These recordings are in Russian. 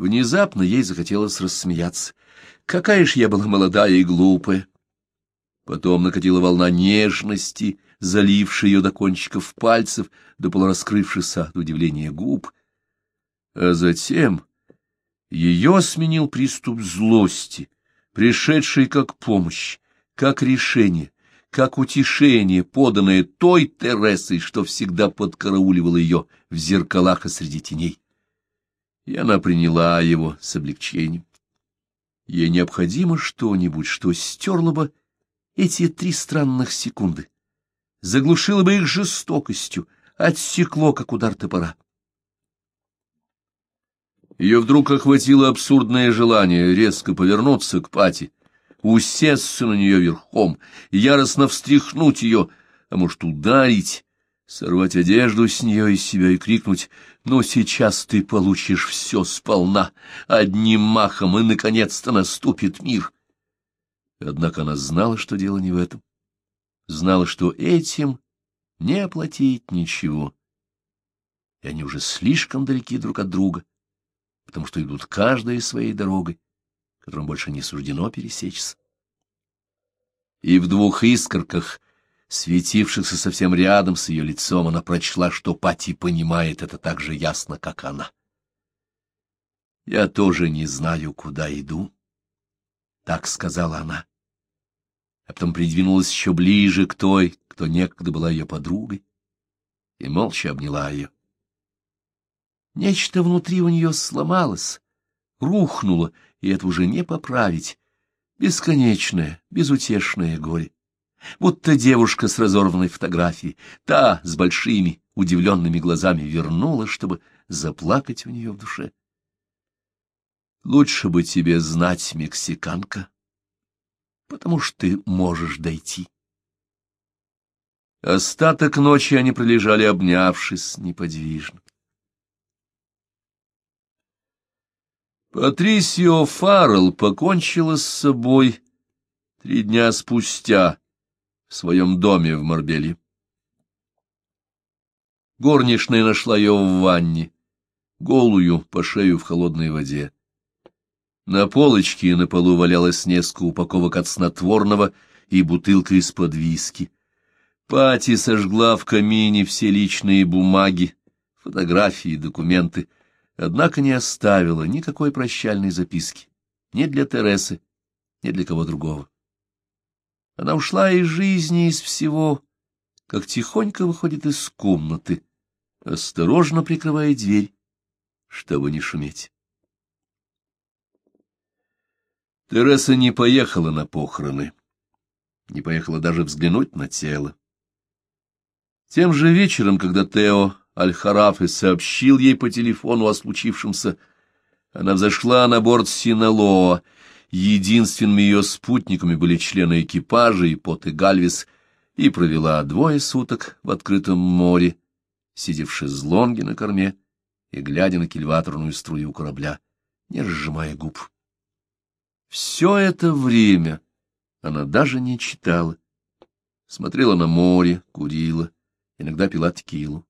Внезапно ей захотелось рассмеяться. Какая ж я была молодая и глупая! Потом накатила волна нежности, залившая ее до кончиков пальцев, до полураскрывшихся от удивления губ. А затем ее сменил приступ злости, пришедший как помощь, как решение, как утешение, поданное той Тересой, что всегда подкарауливала ее в зеркалах и среди теней. И она приняла его с облегчением. Ей необходимо что-нибудь, что стерло бы эти три странных секунды, заглушило бы их жестокостью, отсекло, как удар топора. Ее вдруг охватило абсурдное желание резко повернуться к Пати, усесться на нее верхом, яростно встряхнуть ее, а может, ударить, сорвать одежду с нее из себя и крикнуть «Но сейчас ты получишь все сполна, одним махом, и, наконец-то, наступит мир». Однако она знала, что дело не в этом. Знала, что этим не оплатить ничего. И они уже слишком далеки друг от друга потому что идут каждой своей дорогой, которым больше не суждено пересечься. И в двух искорках, светившихся совсем рядом с ее лицом, она прочла, что Пати понимает это так же ясно, как она. «Я тоже не знаю, куда иду», — так сказала она. А потом придвинулась еще ближе к той, кто некогда была ее подругой, и молча обняла ее. Нечто внутри у нее сломалось, рухнуло, и это уже не поправить. Бесконечное, безутешное горе. Будто девушка с разорванной фотографией, та с большими удивленными глазами вернула, чтобы заплакать у нее в душе. Лучше бы тебе знать, мексиканка, потому что ты можешь дойти. Остаток ночи они пролежали, обнявшись неподвижно. Патрисио Фаррелл покончила с собой три дня спустя в своем доме в Марбеле. Горничная нашла ее в ванне, голую, по шею в холодной воде. На полочке на полу валялось несколько упаковок от снотворного и бутылка из-под виски. Пати сожгла в камине все личные бумаги, фотографии, документы — однако не оставила никакой прощальной записки ни для Тересы, ни для кого другого. Она ушла из жизни, из всего, как тихонько выходит из комнаты, осторожно прикрывая дверь, чтобы не шуметь. Тереса не поехала на похороны, не поехала даже взглянуть на тело. Тем же вечером, когда Тео Аль-Хараф и сообщил ей по телефону о случившемся. Она взошла на борт Синалоа. Единственными ее спутниками были члены экипажа и Пот и Гальвис, и провела двое суток в открытом море, сидя в шезлонге на корме и глядя на кильваторную струю корабля, не разжимая губ. Все это время она даже не читала. Смотрела на море, курила, иногда пила текилу.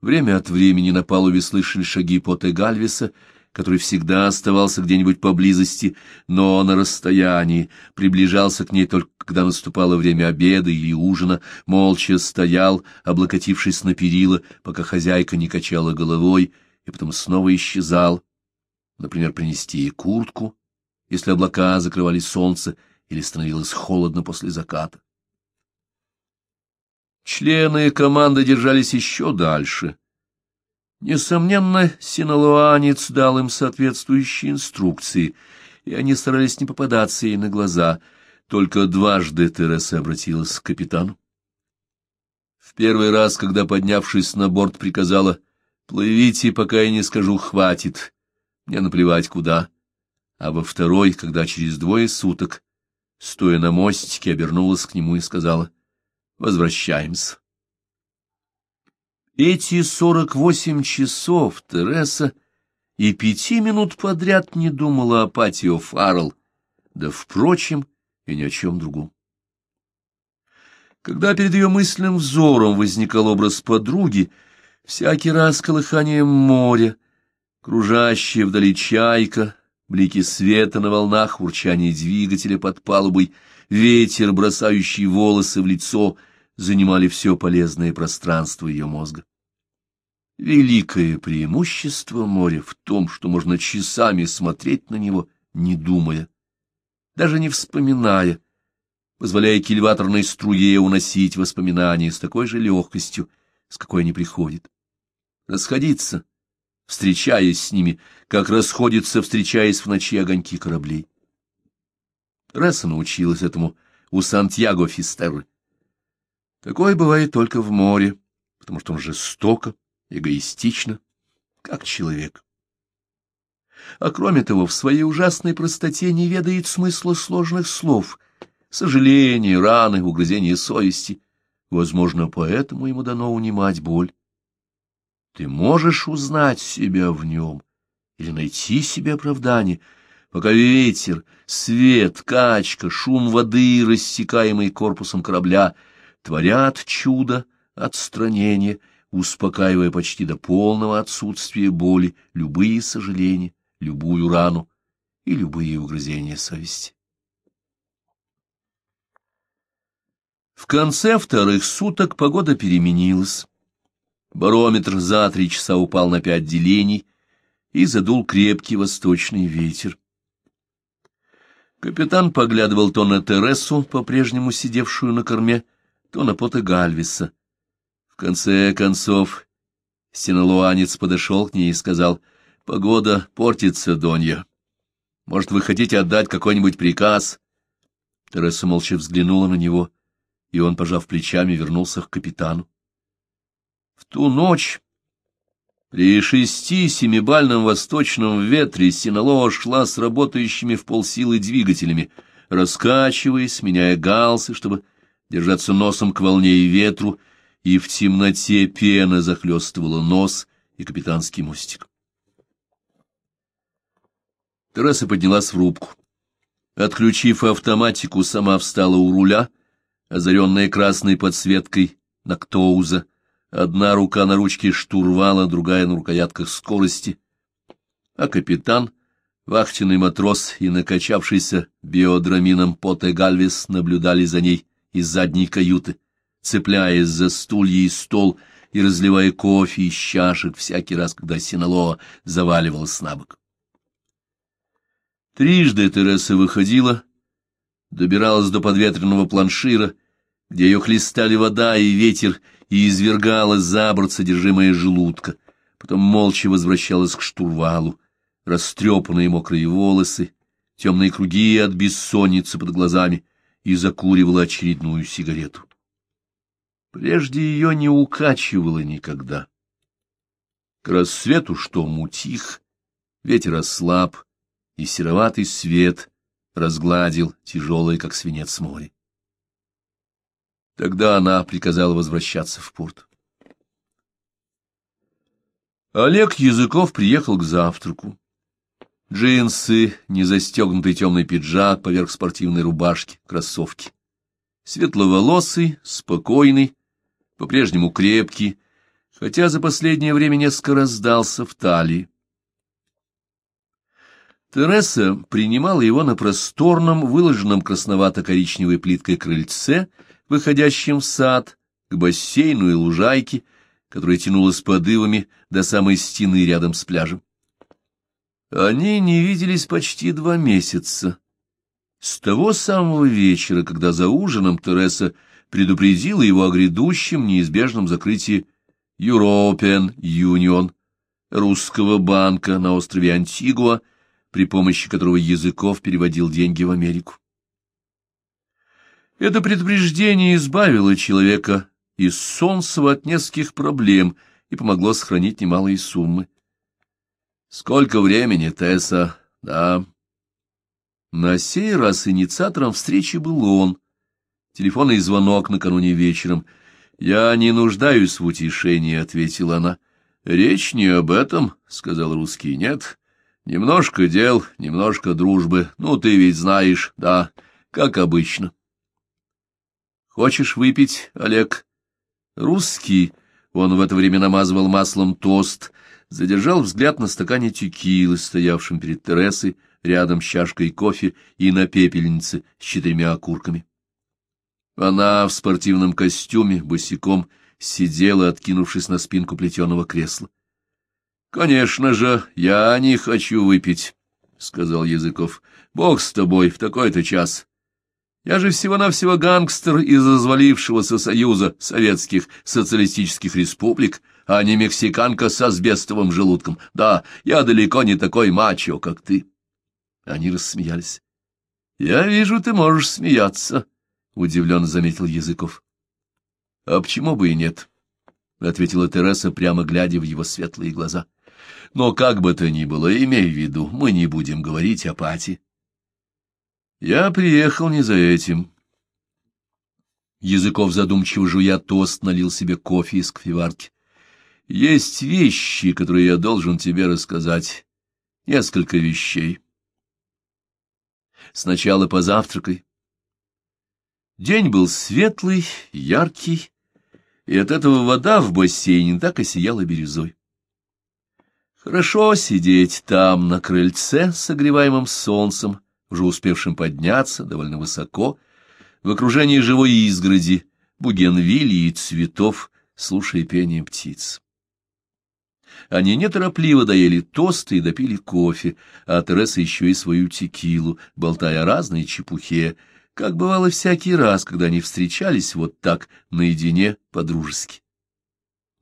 Время от времени на палубе слышали шаги Поте Гальвиса, который всегда оставался где-нибудь поблизости, но на расстоянии, приближался к ней только когда наступало время обеда или ужина, молча стоял, облокотившись на перила, пока хозяйка не качала головой, и потом снова исчезал. Например, принести ей куртку, если облака закрывали солнце или становилось холодно после заката. Члены команды держались еще дальше. Несомненно, синалуанец дал им соответствующие инструкции, и они старались не попадаться ей на глаза. Только дважды Тереса обратилась к капитану. В первый раз, когда, поднявшись на борт, приказала «Плывите, пока я не скажу «хватит», мне наплевать куда». А во второй, когда через двое суток, стоя на мостике, обернулась к нему и сказала — Возвращаемся. Эти сорок восемь часов Тереса и пяти минут подряд не думала о Патио Фаррелл, да, впрочем, и ни о чем другом. Когда перед ее мысленным взором возникал образ подруги, всякий раз колыханием моря, Кружащая вдали чайка, блики света на волнах, урчание двигателя под палубой, ветер, бросающий волосы в лицо, занимали все полезное пространство ее мозга. Великое преимущество моря в том, что можно часами смотреть на него, не думая, даже не вспоминая, позволяя кильваторной струе уносить воспоминания с такой же легкостью, с какой они приходят. Расходиться, встречаясь с ними, как расходятся, встречаясь в ночи огоньки кораблей. Ресса научилась этому у Сантьяго Фистерры. Такое бывает только в море, потому что он жестоко, эгоистично, как человек. А кроме того, в своей ужасной простоте не ведает смысла сложных слов, сожаления, раны, угрызения совести. Возможно, поэтому ему дано унимать боль. Ты можешь узнать себя в нем или найти себе оправдание, пока ветер, свет, качка, шум воды, рассекаемый корпусом корабля, творят чудо отстранения, успокаивая почти до полного отсутствия боли любые сожаления, любую рану и любые угрызения совести. В конце вторых суток погода переменилась. Барометр за три часа упал на пять делений, и задул крепкий восточный ветер. Капитан поглядывал то на Тересу, по-прежнему сидевшую на корме, то на пота Гальвиса. В конце концов, синолуанец подошел к ней и сказал, «Погода портится, Донья. Может, вы хотите отдать какой-нибудь приказ?» Тереса молча взглянула на него, и он, пожав плечами, вернулся к капитану. В ту ночь при шести-семибальном восточном ветре Синалоа шла с работающими в полсилы двигателями, раскачиваясь, меняя галсы, чтобы держаться носом к волне и ветру, и в темноте пена захлестывала нос и капитанский мостик. Тереса поднялась в рубку. Отключив автоматику, сама встала у руля, озаренная красной подсветкой Нактоуза. Одна рука на ручке штурвала, другая на рукоятках скорости. А капитан, вахтенный матрос и накачавшийся биодрамином Поте Гальвис наблюдали за ней из задней каюты, цепляясь за стулья и стол и разливая кофе из чашек всякий раз, когда Синалоа заваливалась на бок. Трижды Тереса выходила, добиралась до подветренного планшира, где ее хлестали вода и ветер, и извергала за борт содержимое желудка, потом молча возвращалась к штурвалу, растрепанные мокрые волосы, темные круги от бессонницы под глазами, и закуривала очередную сигарету. Прежде ее не укачивало никогда. К рассвету что мутих, ветер ослаб, и сероватый свет разгладил тяжелое, как свинец море. Тогда она приказала возвращаться в порт. Олег Языков приехал к завтраку. Джинсы, незастегнутый темный пиджак поверх спортивной рубашки, кроссовки. Светловолосый, спокойный, по-прежнему крепкий, хотя за последнее время несколько раздался в талии. Тереса принимала его на просторном, выложенном красновато-коричневой плиткой крыльце, выходящем в сад, к бассейну и лужайке, которая тянулась под ивами до самой стены рядом с пляжем. Они не виделись почти два месяца. С того самого вечера, когда за ужином Тереса предупредила его о грядущем неизбежном закрытии European Union, русского банка на острове Антигуа, при помощи которого Языков переводил деньги в Америку. Это предупреждение избавило человека из Солнцева от нескольких проблем и помогло сохранить немалые суммы. Сколько времени, Тесса? Да. На сей раз инициатором встречи был он. Телефонный звонок накануне вечером. «Я не нуждаюсь в утешении», — ответила она. «Речь не об этом», — сказал русский. «Нет, немножко дел, немножко дружбы. Ну, ты ведь знаешь, да, как обычно». «Хочешь выпить, Олег?» Русский, он в это время намазывал маслом тост, задержал взгляд на стакане текилы, стоявшем перед Тересой, рядом с чашкой кофе и на пепельнице с четырьмя окурками. Она в спортивном костюме, босиком, сидела, откинувшись на спинку плетеного кресла. — Конечно же, я не хочу выпить, — сказал Языков. — Бог с тобой в такой-то час. Я же всего-навсего гангстер из развалившегося союза советских социалистических республик, а не мексиканка с асбестовым желудком. Да, я далеко не такой мачо, как ты. Они рассмеялись. — Я вижу, ты можешь смеяться, — удивленно заметил Языков. — А почему бы и нет? — ответила Тереса, прямо глядя в его светлые глаза. — Но как бы то ни было, имей в виду, мы не будем говорить о Пати. Я приехал не за этим. Языков задумчиво жуя тост налил себе кофе из кофеварки. Есть вещи, которые я должен тебе рассказать. Несколько вещей. Сначала позавтракай. День был светлый, яркий, и от этого вода в бассейне так и сияла бирюзой. Хорошо сидеть там, на крыльце, согреваемым солнцем, уже успевшим подняться довольно высоко, в окружении живой изгороди, бугенвилии и цветов, слушая пение птиц. Они неторопливо доели тосты и допили кофе, а Тереса еще и свою текилу, болтая о разной чепухе, как бывало всякий раз, когда они встречались вот так, наедине, по-дружески.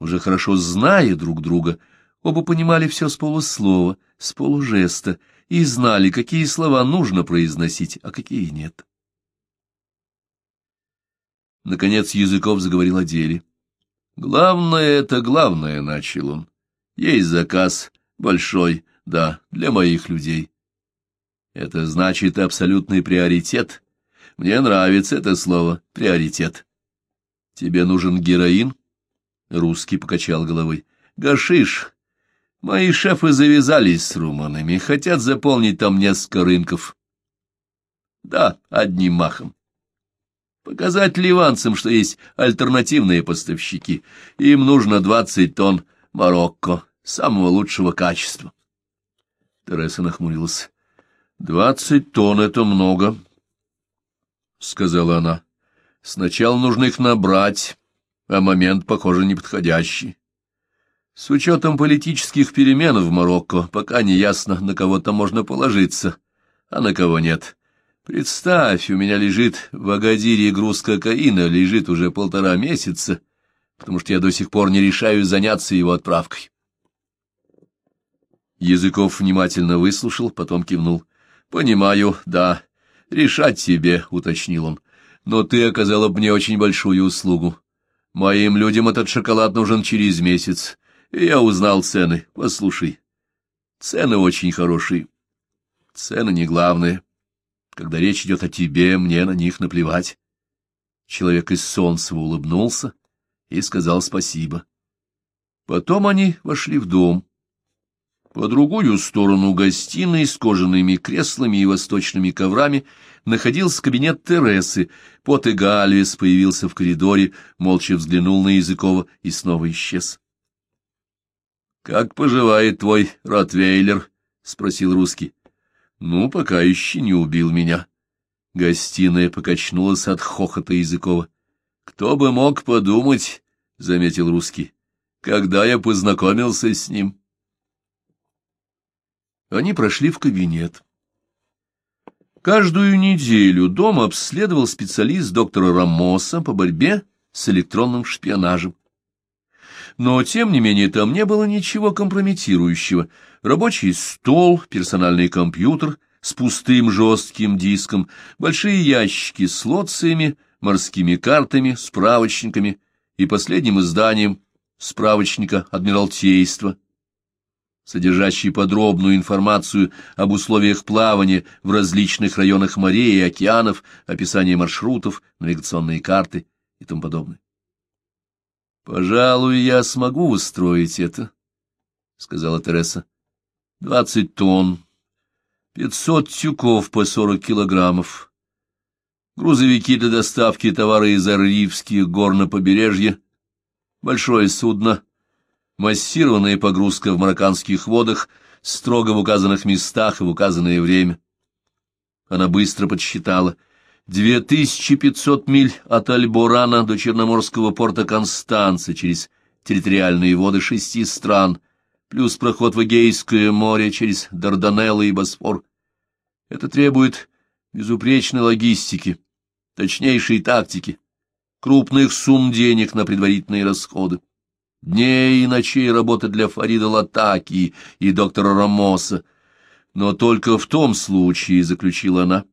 Уже хорошо зная друг друга, оба понимали все с полуслова, с полужеста, и знали, какие слова нужно произносить, а какие нет. Наконец Языков заговорил о деле. «Главное — это главное», — начал он. «Есть заказ, большой, да, для моих людей. Это значит абсолютный приоритет. Мне нравится это слово «приоритет». Тебе нужен героин?» Русский покачал головой. «Гашиш, Мои шефы завязались с руманами, хотят заполнить там несколько рынков. Да, одним махом. Показать ливанцам, что есть альтернативные поставщики. Им нужно двадцать тонн Марокко, самого лучшего качества. Тереса нахмурилась. «Двадцать тонн — это много», — сказала она. «Сначала нужно их набрать, а момент, похоже, неподходящий. С учетом политических перемен в Марокко, пока не ясно, на кого там можно положиться, а на кого нет. Представь, у меня лежит в Агадире груз кокаина, лежит уже полтора месяца, потому что я до сих пор не решаю заняться его отправкой. Языков внимательно выслушал, потом кивнул. — Понимаю, да. Решать тебе, — уточнил он. — Но ты оказала мне очень большую услугу. Моим людям этот шоколад нужен через месяц. Я узнал цены. Послушай, цены очень хорошие. Цены не главное. Когда речь идет о тебе, мне на них наплевать. Человек из Солнцева улыбнулся и сказал спасибо. Потом они вошли в дом. По другую сторону гостиной с кожаными креслами и восточными коврами находился кабинет Тересы. Пот и Гальвис появился в коридоре, молча взглянул на Языкова и снова исчез. — Как поживает твой ротвейлер? — спросил русский. — Ну, пока еще не убил меня. Гостиная покачнулась от хохота Языкова. — Кто бы мог подумать, — заметил русский, — когда я познакомился с ним. Они прошли в кабинет. Каждую неделю дом обследовал специалист доктора Рамоса по борьбе с электронным шпионажем но, тем не менее, там не было ничего компрометирующего. Рабочий стол, персональный компьютер с пустым жестким диском, большие ящики с лоциями, морскими картами, справочниками и последним изданием справочника Адмиралтейства, содержащий подробную информацию об условиях плавания в различных районах морей и океанов, описание маршрутов, навигационные карты и тому подобное. — Пожалуй, я смогу устроить это, — сказала Тереса. — Двадцать тонн, пятьсот тюков по сорок килограммов, грузовики для доставки товара из Арривских гор на побережье, большое судно, массированная погрузка в марокканских водах, строго в указанных местах и в указанное время. Она быстро подсчитала. 2500 миль от Альборана до Черноморского порта Констанца через территориальные воды шести стран, плюс проход в Эгейское море через Дарданеллы и Босфор. Это требует безупречной логистики, точнейшей тактики, крупных сумм денег на предварительные расходы. Дней и ночей работы для Фарида Латаки и доктора Рамоса. Но только в том случае, — заключила она, —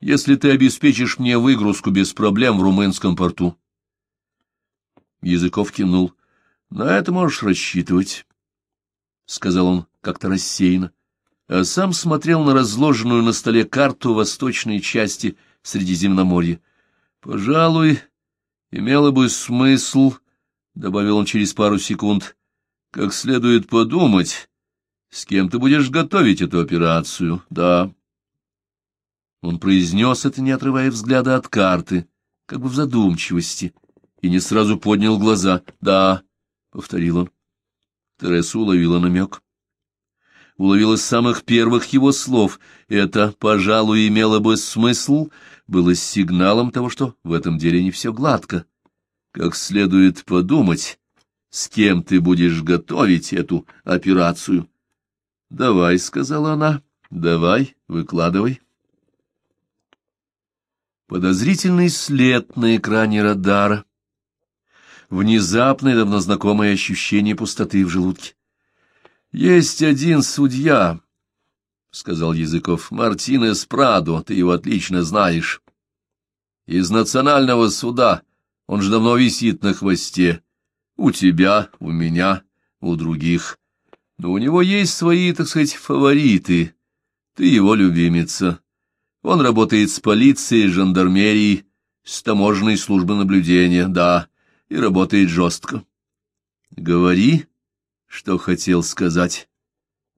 если ты обеспечишь мне выгрузку без проблем в румынском порту. Языков кивнул. — На это можешь рассчитывать, — сказал он как-то рассеянно, а сам смотрел на разложенную на столе карту восточной части Средиземноморья. — Пожалуй, имело бы смысл — добавил он через пару секунд, — как следует подумать, с кем ты будешь готовить эту операцию, да. Он произнес это, не отрывая взгляда от карты, как бы в задумчивости, и не сразу поднял глаза. «Да», — повторил он. Тереса уловила намек. Уловила с самых первых его слов. Это, пожалуй, имело бы смысл, было сигналом того, что в этом деле не все гладко как следует подумать, с кем ты будешь готовить эту операцию. — Давай, — сказала она, — давай, выкладывай. Подозрительный след на экране радара. Внезапное, давно знакомое ощущение пустоты в желудке. — Есть один судья, — сказал Языков, — Мартинес Прадо, ты его отлично знаешь. Из национального суда — он же давно висит на хвосте. У тебя, у меня, у других. Но у него есть свои, так сказать, фавориты. Ты его любимица. Он работает с полицией, жандармерией, с таможенной службой наблюдения, да, и работает жестко. Говори, что хотел сказать.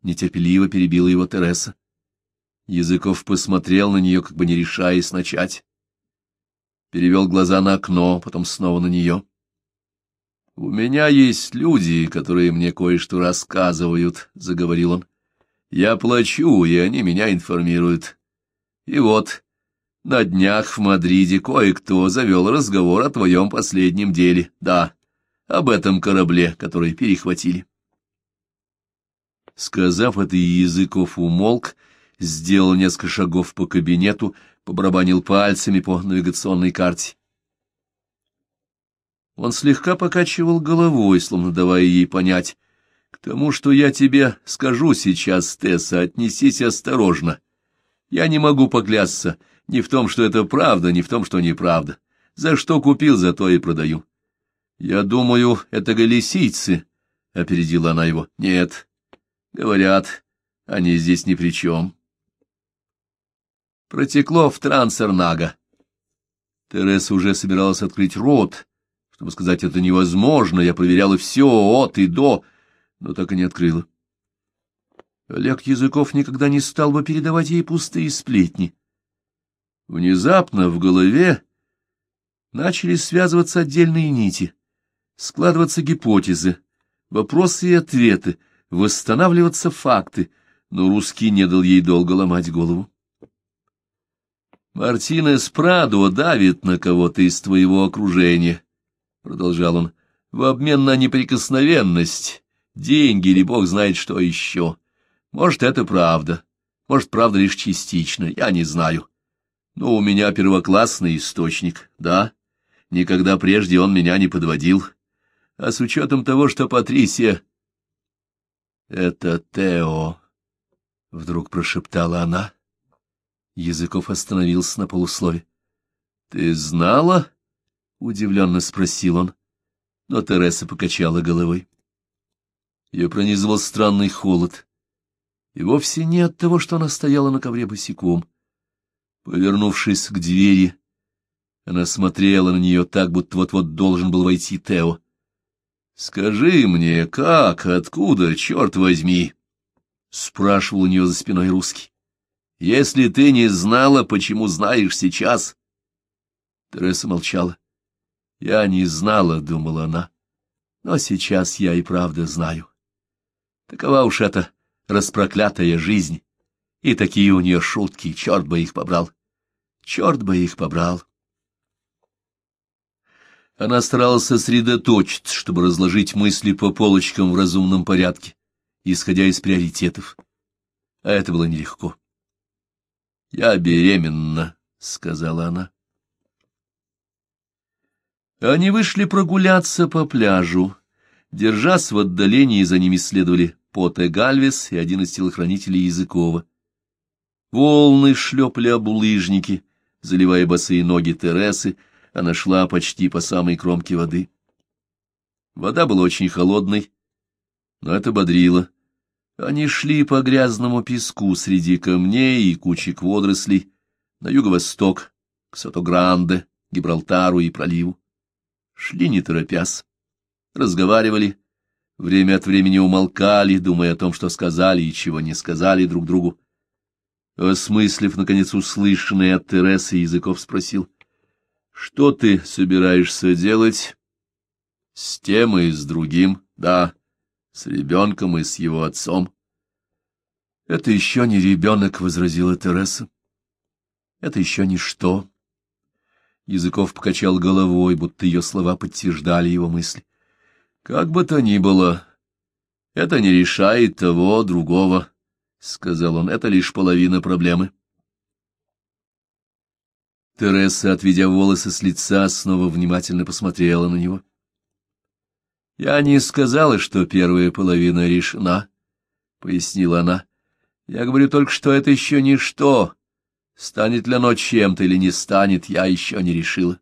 Нетерпеливо перебила его Тереса. Языков посмотрел на нее, как бы не решаясь начать перевел глаза на окно, потом снова на нее. — У меня есть люди, которые мне кое-что рассказывают, — заговорил он. — Я плачу, и они меня информируют. И вот, на днях в Мадриде кое-кто завел разговор о твоем последнем деле. Да, об этом корабле, который перехватили. Сказав это, Языков умолк, сделал несколько шагов по кабинету, побарабанил пальцами по навигационной карте. Он слегка покачивал головой, словно давая ей понять. «К тому, что я тебе скажу сейчас, Тесса, отнесись осторожно. Я не могу поклясться ни в том, что это правда, ни в том, что неправда. За что купил, за то и продаю. Я думаю, это галисийцы», — опередила она его. «Нет, говорят, они здесь ни при чем» протекло в Трансернага. Тереса уже собиралась открыть рот, чтобы сказать это невозможно, я проверяла все от и до, но так и не открыла. Олег Языков никогда не стал бы передавать ей пустые сплетни. Внезапно в голове начали связываться отдельные нити, складываться гипотезы, вопросы и ответы, восстанавливаться факты, но русский не дал ей долго ломать голову. Мартинес Прадо давит на кого-то из твоего окружения, — продолжал он, — в обмен на неприкосновенность, деньги или бог знает что еще. Может, это правда, может, правда лишь частично, я не знаю. Но у меня первоклассный источник, да, никогда прежде он меня не подводил. А с учетом того, что Патрисия... — Это Тео, — вдруг прошептала она. — Языков остановился на полуслове. — Ты знала? — удивленно спросил он. Но Тереса покачала головой. Ее пронизывал странный холод. И вовсе не от того, что она стояла на ковре босиком. Повернувшись к двери, она смотрела на нее так, будто вот-вот должен был войти Тео. — Скажи мне, как, откуда, черт возьми? — спрашивал у нее за спиной русский. Если ты не знала, почему знаешь сейчас? Тереса молчала. Я не знала, — думала она. Но сейчас я и правда знаю. Такова уж эта распроклятая жизнь, и такие у нее шутки, черт бы их побрал. Черт бы их побрал. Она старалась сосредоточиться, чтобы разложить мысли по полочкам в разумном порядке, исходя из приоритетов. А это было нелегко. «Я беременна», — сказала она. Они вышли прогуляться по пляжу. Держась в отдалении, за ними следовали Поте Гальвес и один из телохранителей Языкова. Волны шлепали об улыжники, заливая босые ноги Тересы, она шла почти по самой кромке воды. Вода была очень холодной, но это бодрило. Они шли по грязному песку среди камней и кучек водорослей на юго-восток, к Сото-Гранде, Гибралтару и проливу. Шли не торопясь, разговаривали, время от времени умолкали, думая о том, что сказали и чего не сказали друг другу. Осмыслив, наконец, услышанное от Тересы, Языков спросил, «Что ты собираешься делать?» «С тем и с другим, да, с ребенком и с его отцом». «Это еще не ребенок», — возразила Тереса. «Это еще ничто». Языков покачал головой, будто ее слова подтверждали его мысли. «Как бы то ни было, это не решает того, другого». — сказал он, — это лишь половина проблемы. Тереса, отведя волосы с лица, снова внимательно посмотрела на него. — Я не сказала, что первая половина решена, — пояснила она. — Я говорю только, что это еще ничто. Станет ли оно чем-то или не станет, я еще не решила.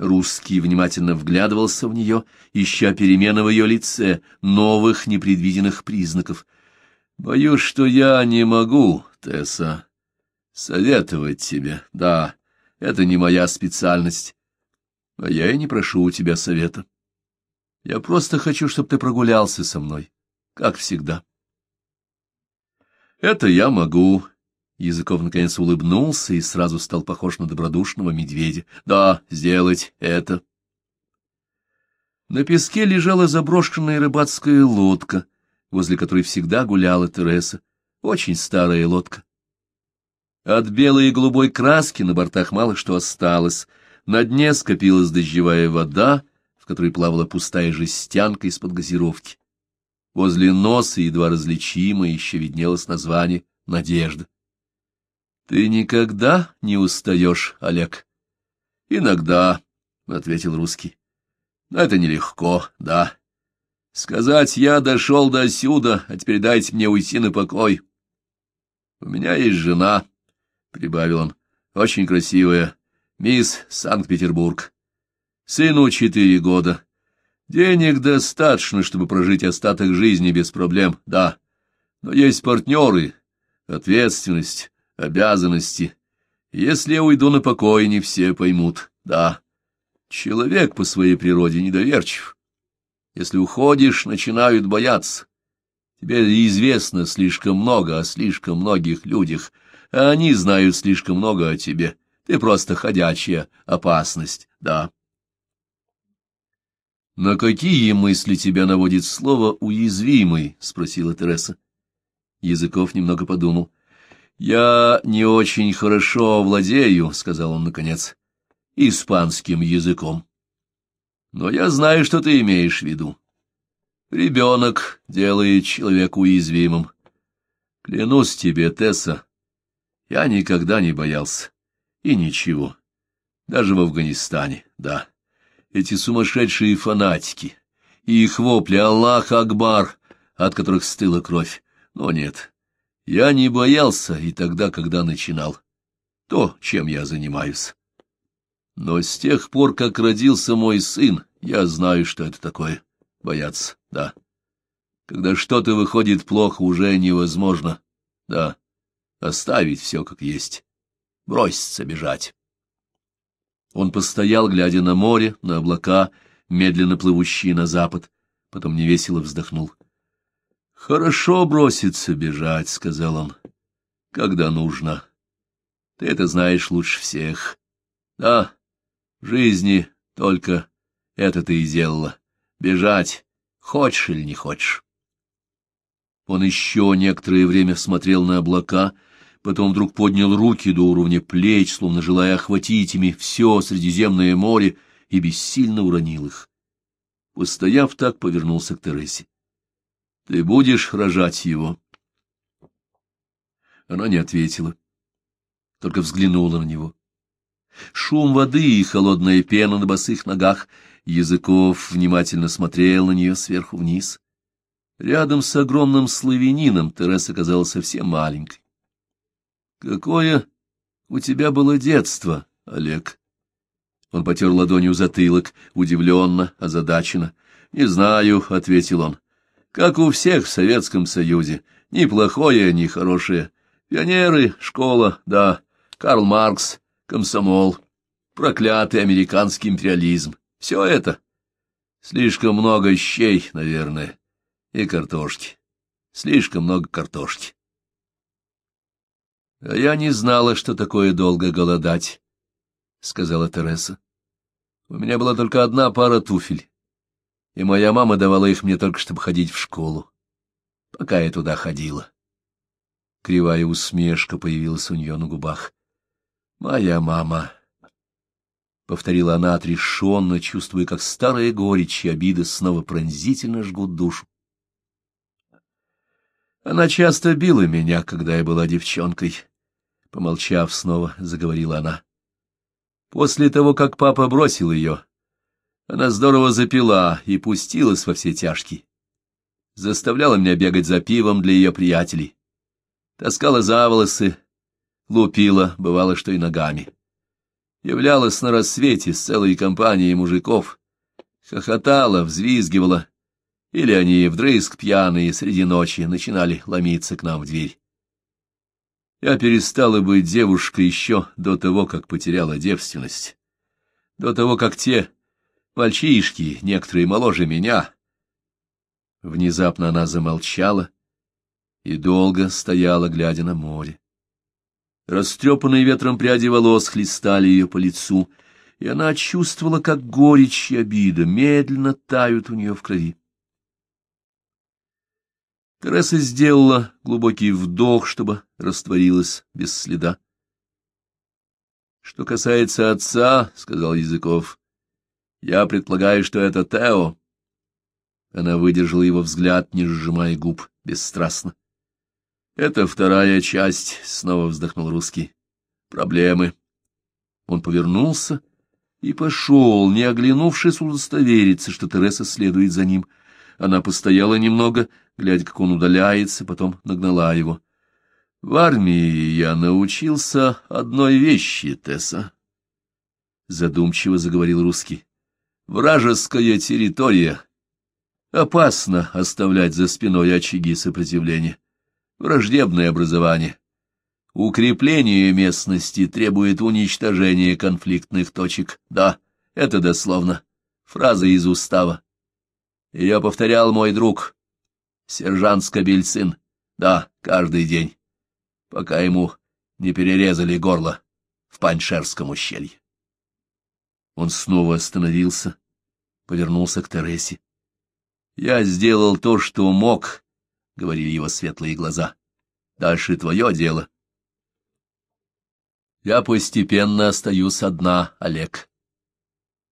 Русский внимательно вглядывался в нее, ища перемены в ее лице, новых непредвиденных признаков — Боюсь, что я не могу, Тесса, советовать тебе. Да, это не моя специальность. А я и не прошу у тебя совета. Я просто хочу, чтобы ты прогулялся со мной, как всегда. Это я могу. Языков наконец улыбнулся и сразу стал похож на добродушного медведя. Да, сделать это. На песке лежала заброшенная рыбацкая лодка — возле которой всегда гуляла Тереса. Очень старая лодка. От белой и голубой краски на бортах мало что осталось. На дне скопилась дождевая вода, в которой плавала пустая жестянка из-под газировки. Возле носа едва различимо еще виднелось название «Надежда». — Ты никогда не устаешь, Олег? — Иногда, — ответил русский. — Но это нелегко, да. Сказать, я дошел до сюда, а теперь дайте мне уйти на покой. У меня есть жена, — прибавил он, — очень красивая, мисс Санкт-Петербург. Сыну четыре года. Денег достаточно, чтобы прожить остаток жизни без проблем, да. Но есть партнеры, ответственность, обязанности. Если я уйду на покой, не все поймут, да. Человек по своей природе недоверчив. Если уходишь, начинают бояться. Тебе известно слишком много о слишком многих людях, а они знают слишком много о тебе. Ты просто ходячая опасность, да. — На какие мысли тебя наводит слово «уязвимый»? — спросила Тереса. Языков немного подумал. — Я не очень хорошо владею, — сказал он наконец, — испанским языком. Но я знаю, что ты имеешь в виду. Ребенок делает человека уязвимым. Клянусь тебе, Тесса, я никогда не боялся. И ничего. Даже в Афганистане, да. Эти сумасшедшие фанатики и их вопли «Аллах Акбар», от которых стыла кровь. Но нет, я не боялся и тогда, когда начинал. То, чем я занимаюсь. Но с тех пор, как родился мой сын, я знаю, что это такое. Бояться, да. Когда что-то выходит плохо, уже невозможно. Да. Оставить все как есть. Броситься бежать. Он постоял, глядя на море, на облака, медленно плывущие на запад, потом невесело вздохнул. — Хорошо броситься бежать, — сказал он, — когда нужно. Ты это знаешь лучше всех. Да, в жизни только это ты и делала. Бежать, хочешь или не хочешь. Он еще некоторое время смотрел на облака, потом вдруг поднял руки до уровня плеч, словно желая охватить ими все Средиземное море, и бессильно уронил их. Постояв так, повернулся к Тересе. — Ты будешь рожать его? Она не ответила, только взглянула на него. Шум воды и холодная пена на босых ногах. Языков внимательно смотрел на нее сверху вниз. Рядом с огромным славянином Тереса казалась совсем маленькой. — Какое у тебя было детство, Олег? Он потер ладонью затылок, удивленно, озадаченно. — Не знаю, — ответил он. — Как у всех в Советском Союзе. Ни плохое, ни хорошее. Пионеры, школа, да, Карл Маркс, комсомол, проклятый американский империализм. Все это. Слишком много щей, наверное и картошки. Слишком много картошки. — А я не знала, что такое долго голодать, — сказала Тереса. — У меня была только одна пара туфель, и моя мама давала их мне только, чтобы ходить в школу, пока я туда ходила. Кривая усмешка появилась у нее на губах. — Моя мама... — повторила она отрешенно, чувствуя, как старая горечь и обида снова пронзительно жгут душу. Она часто била меня, когда я была девчонкой. Помолчав снова, заговорила она. После того, как папа бросил ее, она здорово запила и пустилась во все тяжкие. Заставляла меня бегать за пивом для ее приятелей. Таскала за волосы, лупила, бывало, что и ногами. Являлась на рассвете с целой компанией мужиков, хохотала, взвизгивала, или они вдрызг пьяные среди ночи начинали ломиться к нам в дверь. Я перестала быть девушкой еще до того, как потеряла девственность, до того, как те мальчишки, некоторые моложе меня. Внезапно она замолчала и долго стояла, глядя на море. Растрепанные ветром пряди волос хлестали ее по лицу, и она чувствовала, как горечь и обида медленно тают у нее в крови. Тереса сделала глубокий вдох, чтобы растворилась без следа. — Что касается отца, — сказал Языков, — я предполагаю, что это Тео. Она выдержала его взгляд, не сжимая губ, бесстрастно. — Это вторая часть, — снова вздохнул русский. — Проблемы. Он повернулся и пошел, не оглянувшись удостовериться, что Тереса следует за ним. Она постояла немного, глядя, как он удаляется, потом нагнала его. — В армии я научился одной вещи, Тесса. Задумчиво заговорил русский. — Вражеская территория. Опасно оставлять за спиной очаги сопротивления. Враждебное образование. Укрепление местности требует уничтожения конфликтных точек. Да, это дословно. Фраза из устава. Ее повторял мой друг, Сержант Скобельцин. Да, каждый день. Пока ему не перерезали горло в Паншерском ущелье. Он снова остановился, повернулся к Тересе. «Я сделал то, что мог», — говорили его светлые глаза. «Дальше твое дело». «Я постепенно остаюсь одна, Олег».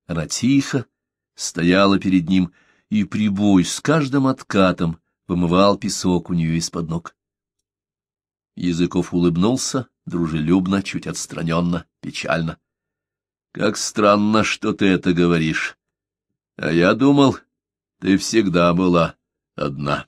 Она тихо стояла перед ним, и прибой с каждым откатом вымывал песок у нее из-под ног. Языков улыбнулся, дружелюбно, чуть отстраненно, печально. — Как странно, что ты это говоришь. А я думал, ты всегда была одна.